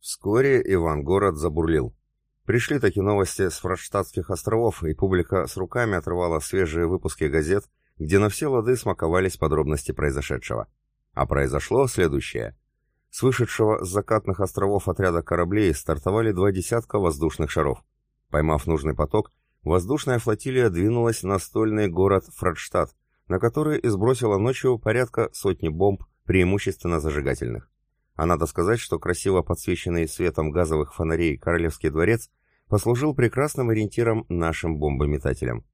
Вскоре Ивангород забурлил. Пришли такие новости с Фрадштадтских островов, и публика с руками отрывала свежие выпуски газет, где на все лады смаковались подробности произошедшего. А произошло следующее. С вышедшего с закатных островов отряда кораблей стартовали два десятка воздушных шаров. Поймав нужный поток, воздушная флотилия двинулась на стольный город Фрадштадт, на который и сбросила ночью порядка сотни бомб, преимущественно зажигательных. А надо сказать, что красиво подсвеченный светом газовых фонарей Королевский дворец послужил прекрасным ориентиром нашим бомбометателям.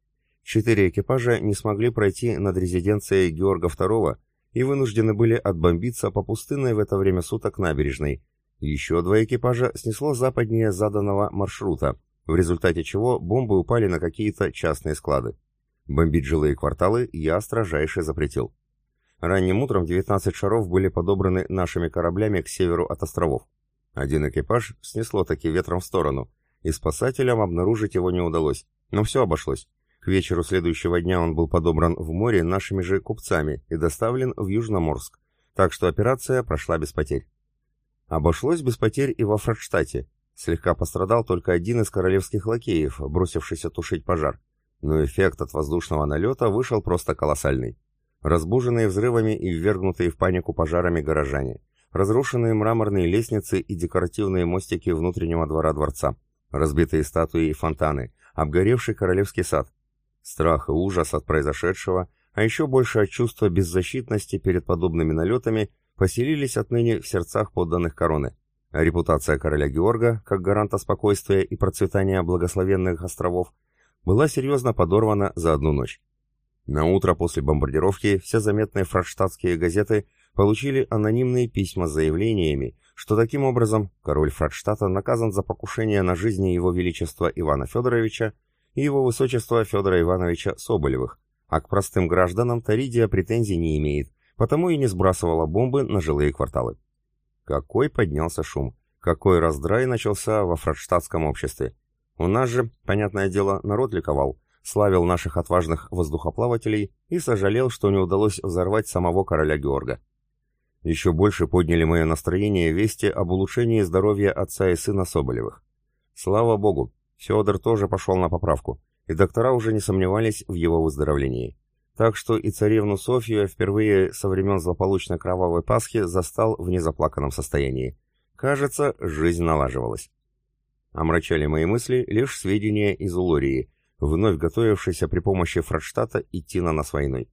Четыре экипажа не смогли пройти над резиденцией Георга II и вынуждены были отбомбиться по пустынной в это время суток набережной. Еще два экипажа снесло западнее заданного маршрута, в результате чего бомбы упали на какие-то частные склады. Бомбить жилые кварталы я строжайше запретил. Ранним утром 19 шаров были подобраны нашими кораблями к северу от островов. Один экипаж снесло таки ветром в сторону, и спасателям обнаружить его не удалось, но все обошлось. К вечеру следующего дня он был подобран в море нашими же купцами и доставлен в Южноморск, так что операция прошла без потерь. Обошлось без потерь и во Фрадштадте. Слегка пострадал только один из королевских лакеев, бросившийся тушить пожар. Но эффект от воздушного налета вышел просто колоссальный разбуженные взрывами и ввергнутые в панику пожарами горожане, разрушенные мраморные лестницы и декоративные мостики внутреннего двора дворца, разбитые статуи и фонтаны, обгоревший королевский сад. Страх и ужас от произошедшего, а еще больше от чувства беззащитности перед подобными налетами поселились отныне в сердцах подданных короны. Репутация короля Георга, как гаранта спокойствия и процветания благословенных островов, была серьезно подорвана за одну ночь. На утро после бомбардировки все заметные фрадштадтские газеты получили анонимные письма с заявлениями, что таким образом король Фрадштадта наказан за покушение на жизни его величества Ивана Федоровича и его высочества Федора Ивановича Соболевых, а к простым гражданам Таридия претензий не имеет, потому и не сбрасывала бомбы на жилые кварталы. Какой поднялся шум, какой раздрай начался во фрадштадтском обществе. У нас же, понятное дело, народ ликовал, славил наших отважных воздухоплавателей и сожалел, что не удалось взорвать самого короля Георга. Еще больше подняли мое настроение вести об улучшении здоровья отца и сына Соболевых. Слава богу, Федор тоже пошел на поправку, и доктора уже не сомневались в его выздоровлении. Так что и царевну Софью впервые со времен злополучной кровавой Пасхи застал в незаплаканном состоянии. Кажется, жизнь налаживалась. Омрачали мои мысли лишь сведения из Улории, вновь готовившийся при помощи Фрадштадта идти на нас войной.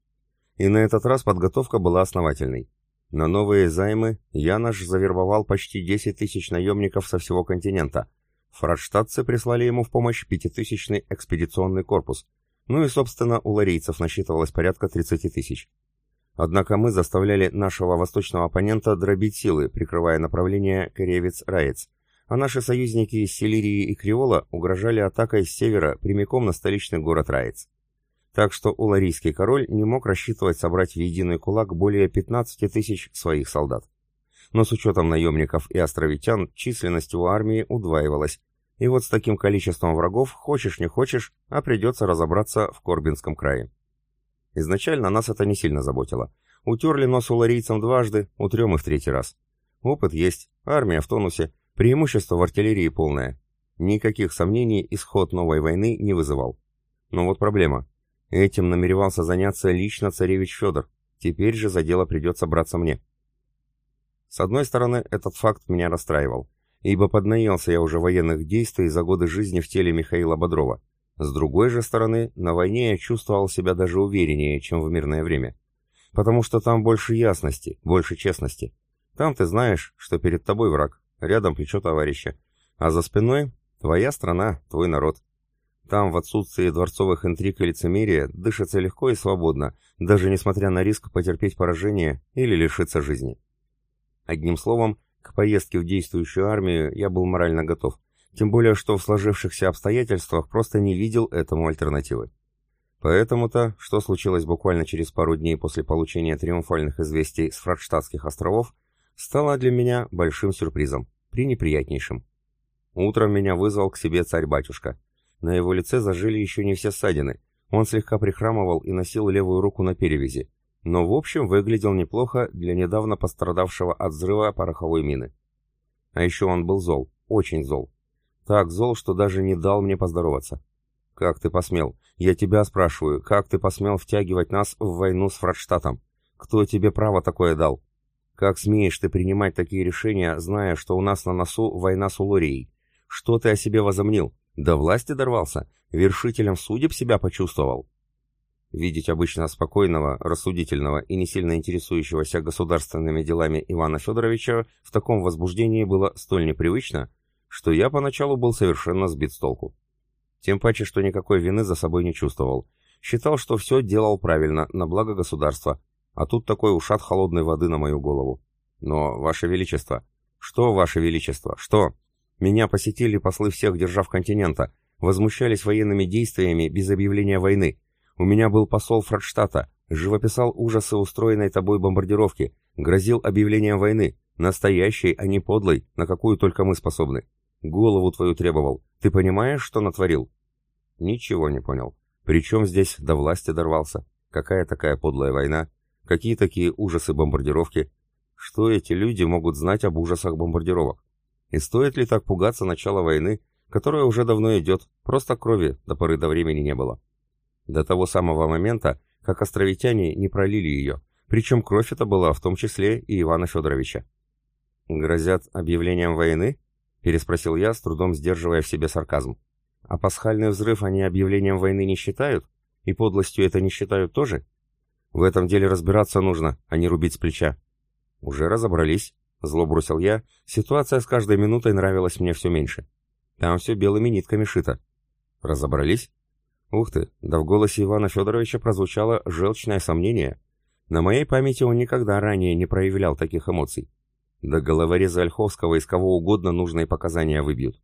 И на этот раз подготовка была основательной. На новые займы Янош завербовал почти 10 тысяч наемников со всего континента. Фрадштадтцы прислали ему в помощь пятитысячный экспедиционный корпус, ну и, собственно, у ларийцев насчитывалось порядка 30 тысяч. Однако мы заставляли нашего восточного оппонента дробить силы, прикрывая направление Коревец-Раец, а наши союзники из Селирии и Криола угрожали атакой с севера прямиком на столичный город Раец. Так что уларийский король не мог рассчитывать собрать в единый кулак более 15 тысяч своих солдат. Но с учетом наемников и островитян численность у армии удваивалась, и вот с таким количеством врагов, хочешь не хочешь, а придется разобраться в Корбинском крае. Изначально нас это не сильно заботило. Утерли нос уларийцам дважды, утрем и в третий раз. Опыт есть, армия в тонусе, Преимущество в артиллерии полное. Никаких сомнений исход новой войны не вызывал. Но вот проблема. Этим намеревался заняться лично царевич Федор. Теперь же за дело придется браться мне. С одной стороны, этот факт меня расстраивал, ибо поднаелся я уже военных действий за годы жизни в теле Михаила Бодрова. С другой же стороны, на войне я чувствовал себя даже увереннее, чем в мирное время. Потому что там больше ясности, больше честности. Там ты знаешь, что перед тобой враг, рядом плечо товарища, а за спиной твоя страна, твой народ. Там, в отсутствии дворцовых интриг и лицемерия, дышится легко и свободно, даже несмотря на риск потерпеть поражение или лишиться жизни. Одним словом, к поездке в действующую армию я был морально готов, тем более что в сложившихся обстоятельствах просто не видел этому альтернативы. Поэтому-то, что случилось буквально через пару дней после получения триумфальных известий с Фрадштадтских островов, стало для меня большим сюрпризом пренеприятнейшим. Утром меня вызвал к себе царь-батюшка. На его лице зажили еще не все ссадины. Он слегка прихрамывал и носил левую руку на перевязи, но в общем выглядел неплохо для недавно пострадавшего от взрыва пороховой мины. А еще он был зол, очень зол. Так зол, что даже не дал мне поздороваться. «Как ты посмел? Я тебя спрашиваю, как ты посмел втягивать нас в войну с Фрадштадтом? Кто тебе право такое дал? Как смеешь ты принимать такие решения, зная, что у нас на носу война с Улорией? Что ты о себе возомнил? До власти дорвался? Вершителем судеб себя почувствовал?» Видеть обычно спокойного, рассудительного и не сильно интересующегося государственными делами Ивана Федоровича в таком возбуждении было столь непривычно, что я поначалу был совершенно сбит с толку. Тем паче, что никакой вины за собой не чувствовал. Считал, что все делал правильно, на благо государства, а тут такой ушат холодной воды на мою голову. Но, Ваше Величество... Что, Ваше Величество, что? Меня посетили послы всех держав континента, возмущались военными действиями без объявления войны, у меня был посол Фрадштадта, живописал ужасы устроенной тобой бомбардировки, грозил объявлением войны, настоящей, а не подлой, на какую только мы способны. Голову твою требовал. Ты понимаешь, что натворил? Ничего не понял. Причем здесь до власти дорвался? Какая такая подлая война? Какие такие ужасы бомбардировки? Что эти люди могут знать об ужасах бомбардировок? И стоит ли так пугаться начала войны, которая уже давно идет, просто крови до поры до времени не было? До того самого момента, как островитяне не пролили ее, причем кровь это была в том числе и Ивана Федоровича. «Грозят объявлением войны?» — переспросил я, с трудом сдерживая в себе сарказм. «А пасхальный взрыв они объявлением войны не считают? И подлостью это не считают тоже? В этом деле разбираться нужно, а не рубить с плеча». «Уже разобрались», — зло бросил я. Ситуация с каждой минутой нравилась мне все меньше. Там все белыми нитками шито. «Разобрались?» Ух ты, да в голосе Ивана Федоровича прозвучало желчное сомнение. На моей памяти он никогда ранее не проявлял таких эмоций. Да головореза Ольховского из кого угодно нужные показания выбьют.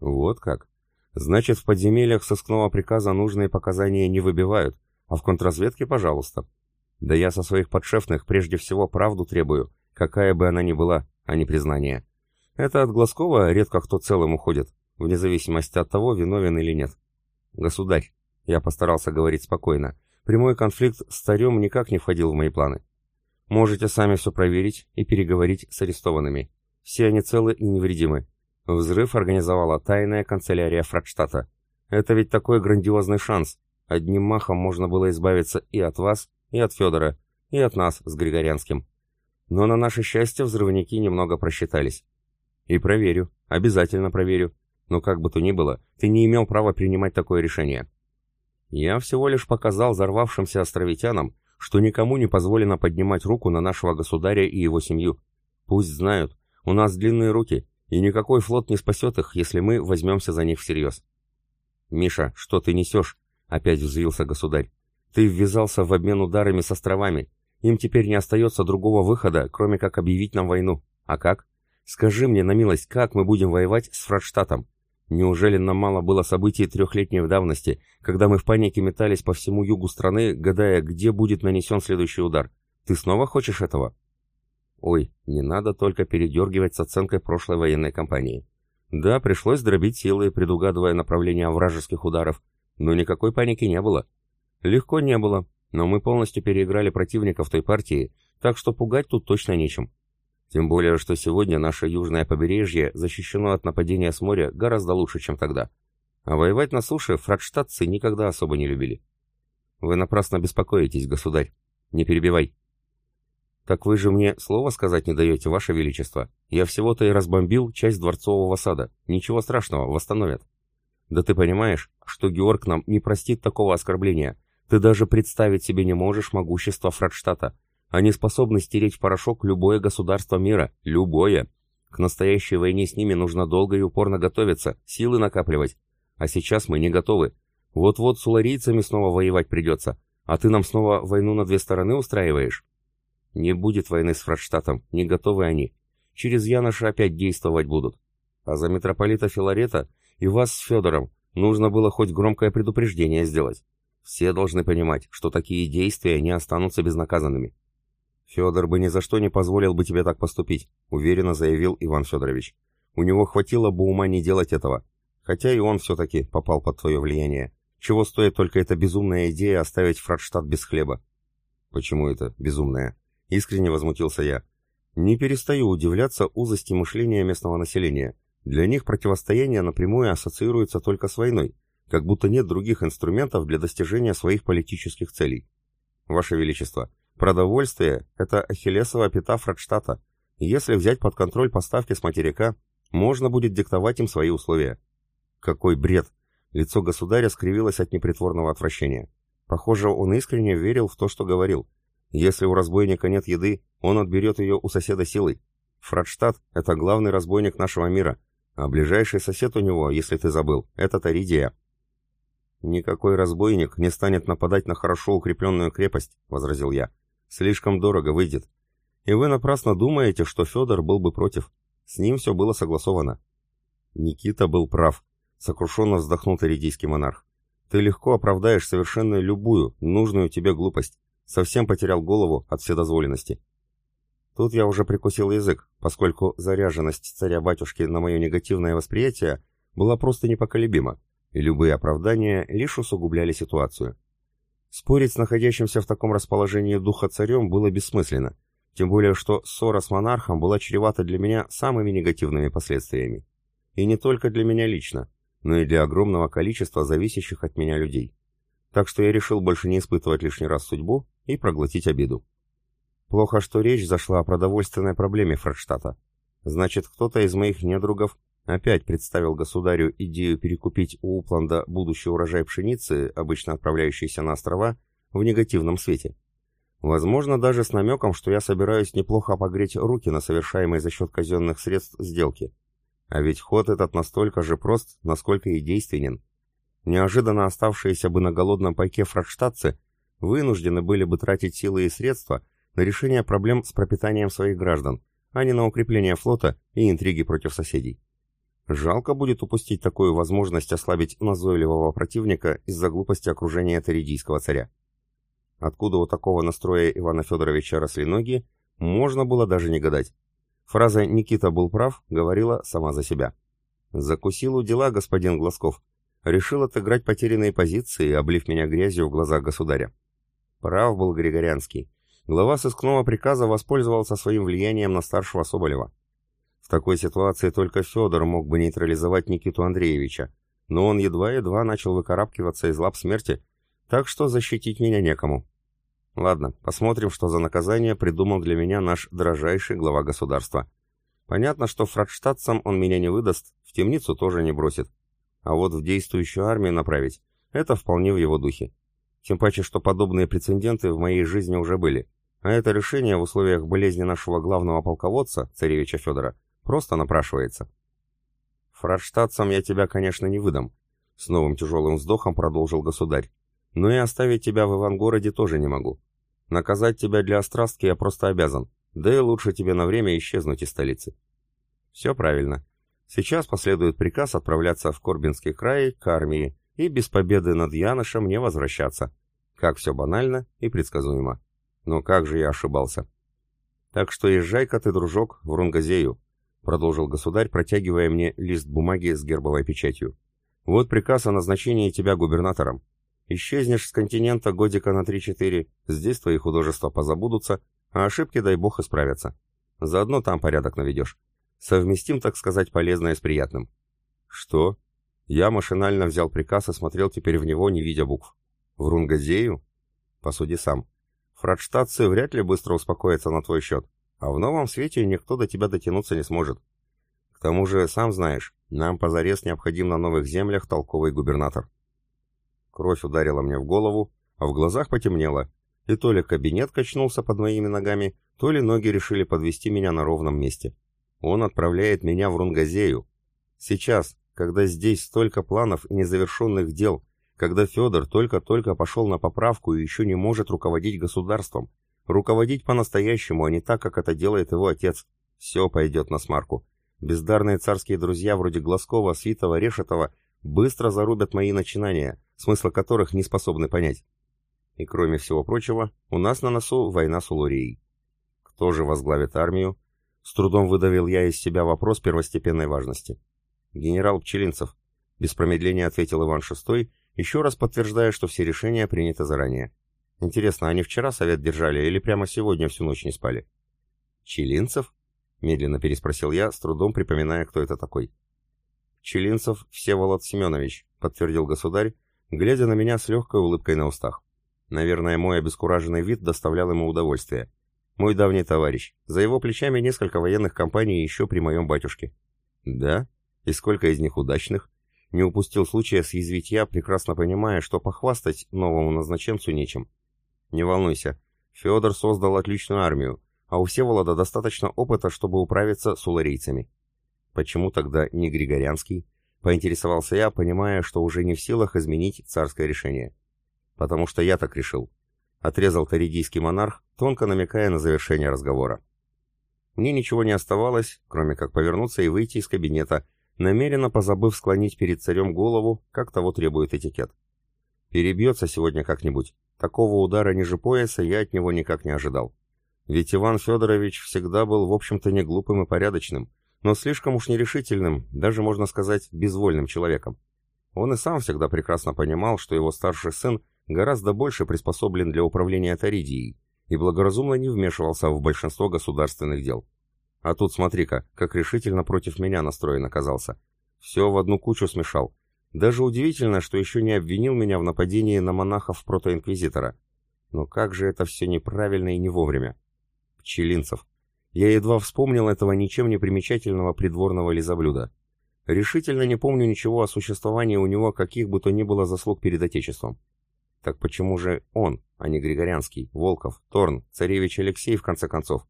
Вот как. Значит, в подземельях сыскного приказа нужные показания не выбивают, а в контрразведке, пожалуйста. Да я со своих подшефных прежде всего правду требую, какая бы она ни была, а не признание. Это от Глазкова редко кто целым уходит, вне зависимости от того, виновен или нет. Государь, я постарался говорить спокойно. Прямой конфликт с царем никак не входил в мои планы. Можете сами все проверить и переговорить с арестованными. Все они целы и невредимы. Взрыв организовала тайная канцелярия Фрадштадта. Это ведь такой грандиозный шанс. Одним махом можно было избавиться и от вас, и от Федора, и от нас с Григорянским. Но на наше счастье взрывники немного просчитались. И проверю, обязательно проверю. Но как бы то ни было, ты не имел права принимать такое решение. Я всего лишь показал взорвавшимся островитянам, что никому не позволено поднимать руку на нашего государя и его семью. Пусть знают, у нас длинные руки, и никакой флот не спасет их, если мы возьмемся за них всерьез. «Миша, что ты несешь?» — опять взвился государь. «Ты ввязался в обмен ударами с островами. Им теперь не остается другого выхода, кроме как объявить нам войну. А как? Скажи мне на милость, как мы будем воевать с Фрадштадтом? Неужели нам мало было событий трехлетней давности, когда мы в панике метались по всему югу страны, гадая, где будет нанесен следующий удар? Ты снова хочешь этого? Ой, не надо только передергивать с оценкой прошлой военной кампании. Да, пришлось дробить силы, предугадывая направление вражеских ударов, но никакой паники не было. Легко не было, но мы полностью переиграли противника в той партии, так что пугать тут точно нечем. Тем более, что сегодня наше южное побережье защищено от нападения с моря гораздо лучше, чем тогда. А воевать на суше фрадштадтцы никогда особо не любили. Вы напрасно беспокоитесь, государь. Не перебивай. Так вы же мне слова сказать не даете, ваше величество. Я всего-то и разбомбил часть дворцового сада. Ничего страшного, восстановят. Да ты понимаешь, что Георг нам не простит такого оскорбления. Ты даже представить себе не можешь могущество Фрадштадта. Они способны стереть в порошок любое государство мира, любое. К настоящей войне с ними нужно долго и упорно готовиться, силы накапливать. А сейчас мы не готовы. Вот-вот с уларийцами снова воевать придется. А ты нам снова войну на две стороны устраиваешь? Не будет войны с Фрадштадтом, не готовы они. Через Яноша опять действовать будут. А за митрополита Филарета и вас с Федором нужно было хоть громкое предупреждение сделать. Все должны понимать, что такие действия не останутся безнаказанными. «Федор бы ни за что не позволил бы тебе так поступить», — уверенно заявил Иван Федорович. «У него хватило бы ума не делать этого. Хотя и он все-таки попал под твое влияние. Чего стоит только эта безумная идея оставить Фрадштадт без хлеба?» «Почему это безумная?» — искренне возмутился я. Не перестаю удивляться узости мышления местного населения. Для них противостояние напрямую ассоциируется только с войной, как будто нет других инструментов для достижения своих политических целей. Ваше Величество, продовольствие – это ахиллесова пята Фрадштадта. Если взять под контроль поставки с материка, можно будет диктовать им свои условия. Какой бред! Лицо государя скривилось от непритворного отвращения. Похоже, он искренне верил в то, что говорил. Если у разбойника нет еды, он отберет ее у соседа силой. Фрадштадт — это главный разбойник нашего мира, а ближайший сосед у него, если ты забыл, это Таридия. «Никакой разбойник не станет нападать на хорошо укрепленную крепость», — возразил я. «Слишком дорого выйдет. И вы напрасно думаете, что Федор был бы против. С ним все было согласовано». Никита был прав. Сокрушенно вздохнул таридийский монарх. «Ты легко оправдаешь совершенно любую, нужную тебе глупость. Совсем потерял голову от вседозволенности». Тут я уже прикусил язык, поскольку заряженность царя-батюшки на мое негативное восприятие была просто непоколебима, и любые оправдания лишь усугубляли ситуацию. Спорить с находящимся в таком расположении духа царем было бессмысленно, тем более что ссора с монархом была чревата для меня самыми негативными последствиями. И не только для меня лично, но и для огромного количества зависящих от меня людей. Так что я решил больше не испытывать лишний раз судьбу и проглотить обиду. Плохо, что речь зашла о продовольственной проблеме Фрадштадта. Значит, кто-то из моих недругов опять представил государю идею перекупить у Упланда будущий урожай пшеницы, обычно отправляющийся на острова, в негативном свете. Возможно, даже с намеком, что я собираюсь неплохо погреть руки на совершаемой за счет казенных средств сделки. А ведь ход этот настолько же прост, насколько и действенен. Неожиданно оставшиеся бы на голодном пайке фрадштадтцы вынуждены были бы тратить силы и средства на решение проблем с пропитанием своих граждан, а не на укрепление флота и интриги против соседей. Жалко будет упустить такую возможность ослабить назойливого противника из-за глупости окружения Теридийского царя. Откуда у такого настроя Ивана Федоровича росли ноги, можно было даже не гадать. Фраза «Никита был прав» говорила сама за себя. «Закусил у дела господин Глазков. Решил отыграть потерянные позиции, облив меня грязью в глазах государя. Прав был Григорянский глава сыскного приказа воспользовался своим влиянием на старшего Соболева. Такой ситуации только Федор мог бы нейтрализовать Никиту Андреевича, но он едва-едва начал выкарабкиваться из лап смерти, так что защитить меня некому. Ладно, посмотрим, что за наказание придумал для меня наш дрожайший глава государства. Понятно, что фрадштадцам он меня не выдаст, в темницу тоже не бросит. А вот в действующую армию направить — это вполне в его духе. Тем паче, что подобные прецеденты в моей жизни уже были. А это решение в условиях болезни нашего главного полководца, царевича Федора, просто напрашивается. Фрадштадцам я тебя, конечно, не выдам. С новым тяжелым вздохом продолжил государь. Но и оставить тебя в Ивангороде тоже не могу. Наказать тебя для острастки я просто обязан, да и лучше тебе на время исчезнуть из столицы. Все правильно. Сейчас последует приказ отправляться в Корбинский край к армии, и без победы над Янышем не возвращаться. Как все банально и предсказуемо. Но как же я ошибался. Так что езжай-ка ты, дружок, в Рунгазею, продолжил государь, протягивая мне лист бумаги с гербовой печатью. Вот приказ о назначении тебя губернатором. Исчезнешь с континента годика на 3-4, здесь твои художества позабудутся, а ошибки, дай бог, исправятся. Заодно там порядок наведешь. Совместим, так сказать, полезное с приятным. Что? Я машинально взял приказ и смотрел теперь в него, не видя букв. В Рунгазею? Посуди сам. Фрадштадтцы вряд ли быстро успокоятся на твой счет, а в новом свете никто до тебя дотянуться не сможет. К тому же, сам знаешь, нам позарез необходим на новых землях толковый губернатор. Кровь ударила мне в голову, а в глазах потемнело, и то ли кабинет качнулся под моими ногами, то ли ноги решили подвести меня на ровном месте. Он отправляет меня в Рунгазею. Сейчас, когда здесь столько планов и незавершенных дел, когда Федор только-только пошел на поправку и еще не может руководить государством, руководить по-настоящему, а не так, как это делает его отец, все пойдет на смарку. Бездарные царские друзья вроде Глазкова, Свитова, Решетова быстро зарубят мои начинания, смысла которых не способны понять. И кроме всего прочего, у нас на носу война с Улурией. Кто же возглавит армию? С трудом выдавил я из себя вопрос первостепенной важности. «Генерал Пчелинцев», — без промедления ответил Иван VI, еще раз подтверждая, что все решения приняты заранее. «Интересно, они вчера совет держали или прямо сегодня всю ночь не спали?» Челинцев? Медленно переспросил я, с трудом припоминая, кто это такой. Челинцев Всеволод Семенович, подтвердил государь, глядя на меня с легкой улыбкой на устах. Наверное, мой обескураженный вид доставлял ему удовольствие. Мой давний товарищ. За его плечами несколько военных компаний еще при моем батюшке. Да? И сколько из них удачных? Не упустил случая съязвить я, прекрасно понимая, что похвастать новому назначенцу нечем. Не волнуйся, Федор создал отличную армию, а у Всеволода достаточно опыта, чтобы управиться с уларийцами. Почему тогда не Григорянский? Поинтересовался я, понимая, что уже не в силах изменить царское решение. Потому что я так решил. Отрезал таридийский монарх, тонко намекая на завершение разговора. Мне ничего не оставалось, кроме как повернуться и выйти из кабинета, намеренно позабыв склонить перед царем голову, как того требует этикет. Перебьется сегодня как-нибудь. Такого удара ниже пояса я от него никак не ожидал. Ведь Иван Федорович всегда был, в общем-то, не глупым и порядочным, но слишком уж нерешительным, даже, можно сказать, безвольным человеком. Он и сам всегда прекрасно понимал, что его старший сын гораздо больше приспособлен для управления Таридией и благоразумно не вмешивался в большинство государственных дел. А тут смотри-ка, как решительно против меня настроен оказался. Все в одну кучу смешал. Даже удивительно, что еще не обвинил меня в нападении на монахов протоинквизитора. Но как же это все неправильно и не вовремя. Пчелинцев. Я едва вспомнил этого ничем не примечательного придворного лизоблюда. Решительно не помню ничего о существовании у него каких бы то ни было заслуг перед Отечеством. Так почему же он, а не Григорянский, Волков, Торн, царевич Алексей, в конце концов?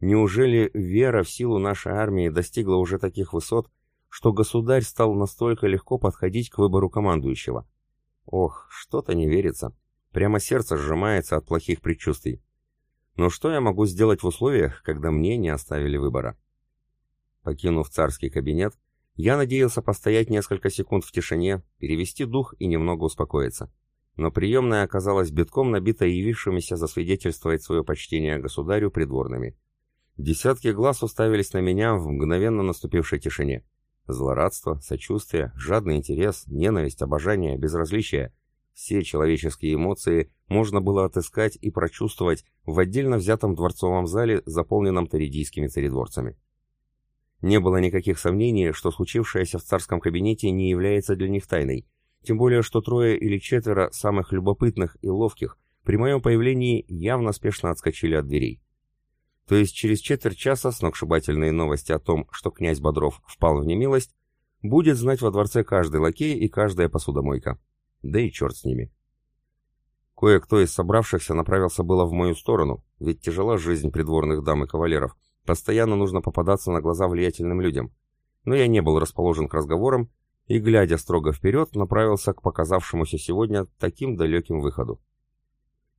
Неужели вера в силу нашей армии достигла уже таких высот, что государь стал настолько легко подходить к выбору командующего? Ох, что-то не верится. Прямо сердце сжимается от плохих предчувствий. Но что я могу сделать в условиях, когда мне не оставили выбора? Покинув царский кабинет, я надеялся постоять несколько секунд в тишине, перевести дух и немного успокоиться. Но приемная оказалась битком набита явившимися засвидетельствовать свое почтение государю придворными. Десятки глаз уставились на меня в мгновенно наступившей тишине. Злорадство, сочувствие, жадный интерес, ненависть, обожание, безразличие – все человеческие эмоции можно было отыскать и прочувствовать в отдельно взятом дворцовом зале, заполненном таридийскими царедворцами. Не было никаких сомнений, что случившееся в царском кабинете не является для них тайной, тем более что трое или четверо самых любопытных и ловких при моем появлении явно спешно отскочили от дверей. То есть через четверть часа сногсшибательные новости о том, что князь Бодров впал в немилость, будет знать во дворце каждый лакей и каждая посудомойка. Да и черт с ними. Кое-кто из собравшихся направился было в мою сторону, ведь тяжела жизнь придворных дам и кавалеров, постоянно нужно попадаться на глаза влиятельным людям. Но я не был расположен к разговорам и, глядя строго вперед, направился к показавшемуся сегодня таким далеким выходу.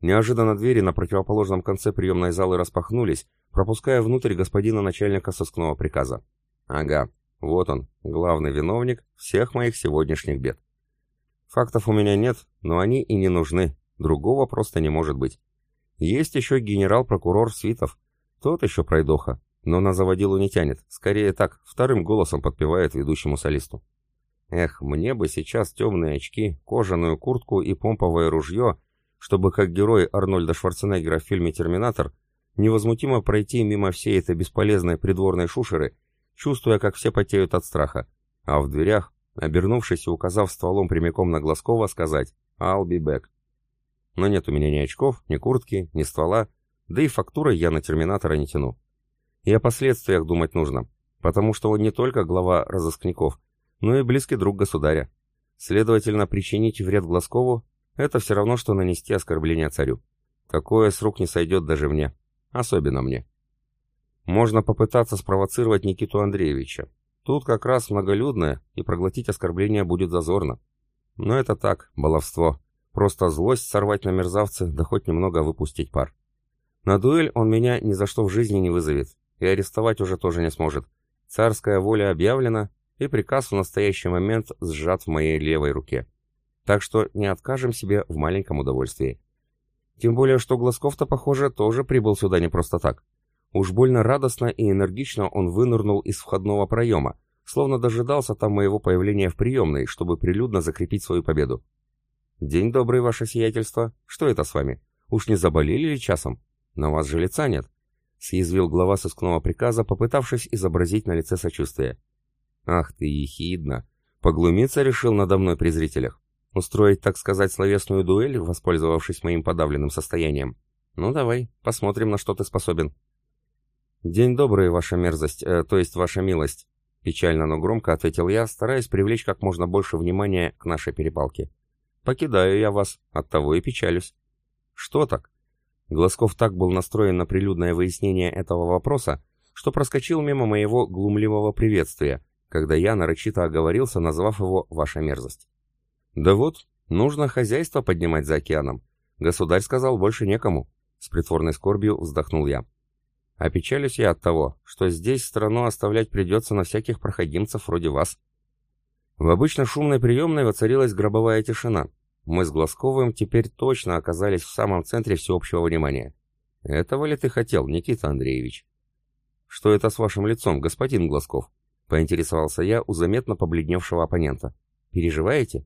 Неожиданно двери на противоположном конце приемной залы распахнулись, пропуская внутрь господина начальника сыскного приказа. Ага, вот он, главный виновник всех моих сегодняшних бед. Фактов у меня нет, но они и не нужны, другого просто не может быть. Есть еще генерал-прокурор Свитов, тот еще пройдоха, но на заводилу не тянет, скорее так, вторым голосом подпевает ведущему солисту. Эх, мне бы сейчас темные очки, кожаную куртку и помповое ружье, чтобы как герой Арнольда Шварценеггера в фильме «Терминатор» невозмутимо пройти мимо всей этой бесполезной придворной шушеры, чувствуя, как все потеют от страха, а в дверях, обернувшись и указав стволом прямиком на Глазкова, сказать «I'll be back». Но нет у меня ни очков, ни куртки, ни ствола, да и фактурой я на терминатора не тяну. И о последствиях думать нужно, потому что он не только глава разыскников, но и близкий друг государя. Следовательно, причинить вред Глазкову – это все равно, что нанести оскорбление царю. Такое с рук не сойдет даже мне. Особенно мне. Можно попытаться спровоцировать Никиту Андреевича. Тут как раз многолюдное, и проглотить оскорбление будет зазорно. Но это так, баловство. Просто злость сорвать на мерзавца, да хоть немного выпустить пар. На дуэль он меня ни за что в жизни не вызовет, и арестовать уже тоже не сможет. Царская воля объявлена, и приказ в настоящий момент сжат в моей левой руке. Так что не откажем себе в маленьком удовольствии. Тем более, что Глазков-то, похоже, тоже прибыл сюда не просто так. Уж больно радостно и энергично он вынырнул из входного проема, словно дожидался там моего появления в приемной, чтобы прилюдно закрепить свою победу. «День добрый, ваше сиятельство. Что это с вами? Уж не заболели ли часом? На вас же лица нет. съязвил глава сыскного приказа, попытавшись изобразить на лице сочувствие. «Ах ты, ехидна! Поглумиться решил надо мной при зрителях. Устроить, так сказать, словесную дуэль, воспользовавшись моим подавленным состоянием. Ну давай, посмотрим, на что ты способен». «День добрый, ваша мерзость, э, то есть ваша милость», — печально, но громко ответил я, стараясь привлечь как можно больше внимания к нашей перепалке. «Покидаю я вас, оттого и печалюсь». «Что так?» Глазков так был настроен на прилюдное выяснение этого вопроса, что проскочил мимо моего глумливого приветствия, когда я нарочито оговорился, назвав его «ваша мерзость». «Да вот, нужно хозяйство поднимать за океаном. Государь сказал, больше некому», — с притворной скорбью вздохнул я. «Опечалюсь я от того, что здесь страну оставлять придется на всяких проходимцев вроде вас». В обычно шумной приемной воцарилась гробовая тишина, мы с Глазковым теперь точно оказались в самом центре всеобщего внимания. Этого ли ты хотел, Никита Андреевич? Что это с вашим лицом, господин Глазков? Поинтересовался я у заметно побледневшего оппонента. Переживаете?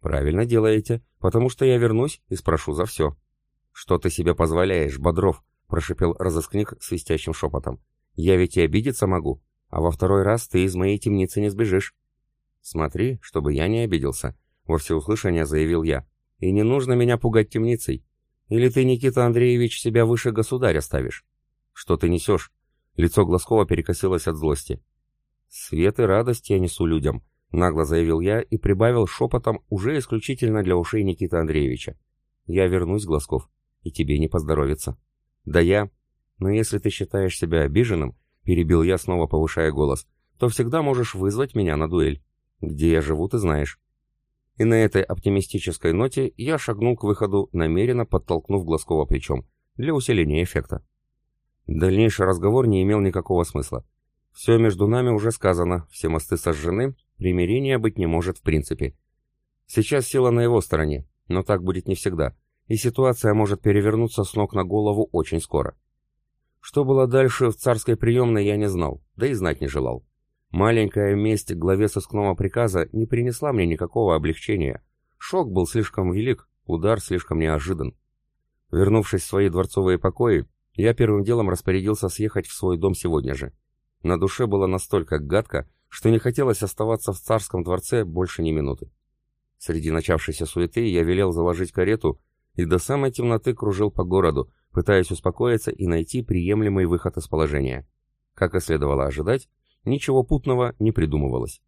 Правильно делаете, потому что я вернусь и спрошу за все. Что ты себе позволяешь, Бодров? Прошипел разыскник свистящим шепотом. Я ведь и обидеться могу, а во второй раз ты из моей темницы не сбежишь. Смотри, чтобы я не обиделся, во всеуслышание заявил я. «И не нужно меня пугать темницей. Или ты, Никита Андреевич, себя выше государя ставишь?» «Что ты несешь?» Лицо Глазкова перекосилось от злости. «Свет и радость я несу людям», — нагло заявил я и прибавил шепотом уже исключительно для ушей Никиты Андреевича. «Я вернусь, Глазков, и тебе не поздоровится». «Да я...» «Но если ты считаешь себя обиженным», — перебил я, снова повышая голос, «то всегда можешь вызвать меня на дуэль. Где я живу, ты знаешь. И на этой оптимистической ноте я шагнул к выходу, намеренно подтолкнув Глазкова плечом, для усиления эффекта. Дальнейший разговор не имел никакого смысла. Все между нами уже сказано, все мосты сожжены, примирения быть не может в принципе. Сейчас сила на его стороне, но так будет не всегда, и ситуация может перевернуться с ног на голову очень скоро. Что было дальше в царской приемной, я не знал, да и знать не желал. Маленькая месть главе сыскного приказа не принесла мне никакого облегчения. Шок был слишком велик, удар слишком неожидан. Вернувшись в свои дворцовые покои, я первым делом распорядился съехать в свой дом сегодня же. На душе было настолько гадко, что не хотелось оставаться в царском дворце больше ни минуты. Среди начавшейся суеты я велел заложить карету и до самой темноты кружил по городу, пытаясь успокоиться и найти приемлемый выход из положения. Как и следовало ожидать, ничего путного не придумывалось.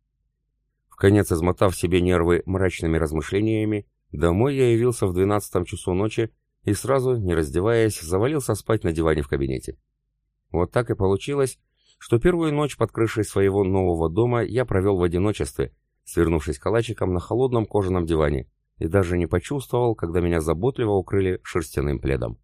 В конец измотав себе нервы мрачными размышлениями, домой я явился в двенадцатом часу ночи и сразу, не раздеваясь, завалился спать на диване в кабинете. Вот так и получилось, что первую ночь под крышей своего нового дома я провел в одиночестве, свернувшись калачиком на холодном кожаном диване, и даже не почувствовал, когда меня заботливо укрыли шерстяным пледом.